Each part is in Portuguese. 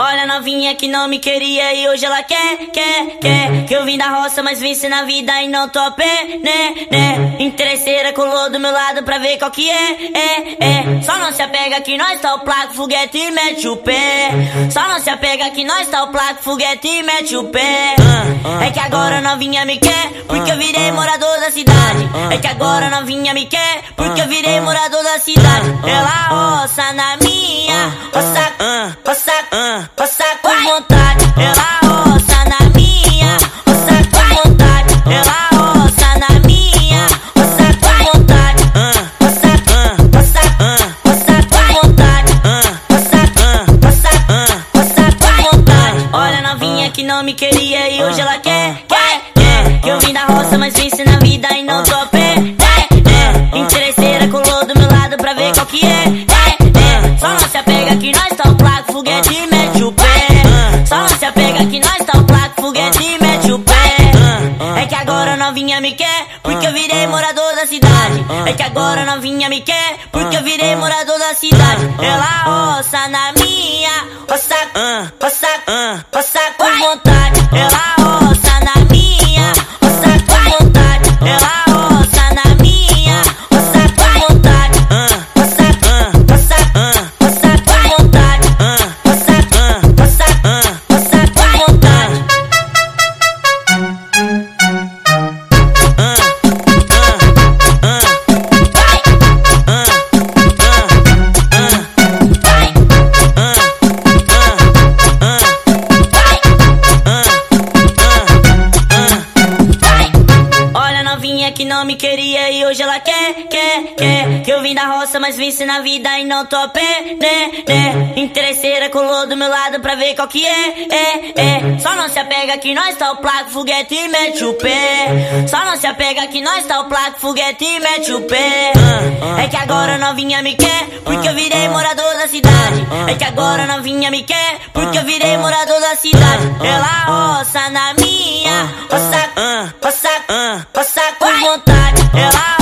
Olha novinha que não me queria e hoje ela quer, quer, quer. Que eu vim da roça, mas venci na vida e não tô a pé, né, né. Interesseira colou do meu lado pra ver qual que é, é, é. Só não se apega que nós tá o placo, foguete e mete o pé. Só não se apega que nós tá o placo, foguete e mete o pé. É que agora novinha me quer, porque eu virei morador da cidade. É que agora novinha me quer, porque eu virei morador da cidade. Ela roça na minha, roça, roça, não me queria e hoje ela quer, quer, quer. Que eu vim da roça, mas venci na vida e não tô novinha me quer, porque eu virei morador da cidade. É que agora novinha me quer, porque eu virei morador da cidade. Ela roça na minha, roça, roça, roça com vontade. Ela roça vim da roça, mas venci na vida e não tô pé, né, né. Interesseira colou do meu lado pra ver qual que é, é, é. Só não se apega que nós tá o placo, foguete e mete o pé. Só não se apega que nós tá o placo, foguete e mete o pé. É que agora novinha me quer, porque eu virei morador da cidade. É que agora novinha me quer, porque eu virei morador da cidade. Ela roça na minha, roça, roça, roça com vontade. Ela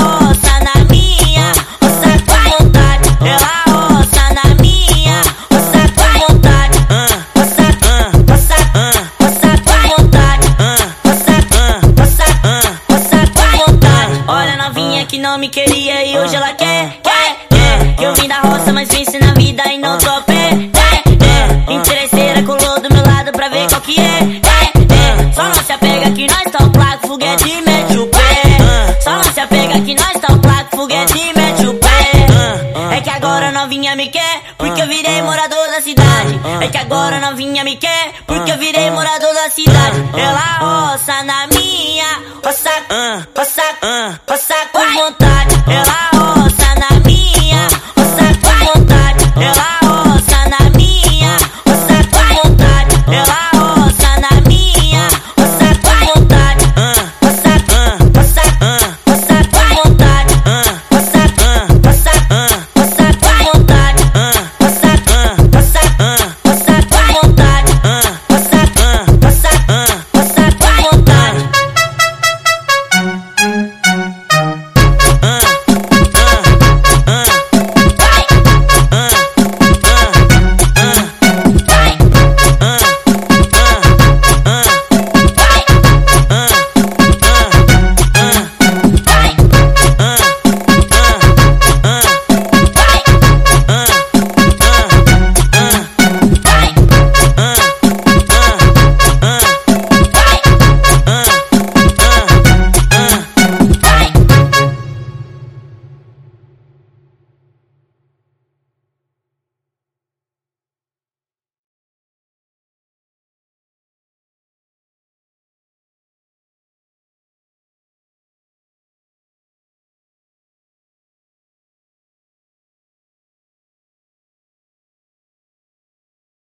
que não me queria e hoje ela quer, quer, quer. Que eu vim da roça, mas venci na vida e não a pé. É, é. Interesseira colou do meu lado pra ver qual que é. É, é. Só não se apega que nós tá o placo, foguete e mete o pé. Só não se apega que nós tá o placo, foguete e mete o pé. É que agora novinha me quer, porque eu virei morador da cidade. É que agora novinha me quer, porque eu virei morador da cidade. Ela roça na minha, roça, roça, vontade.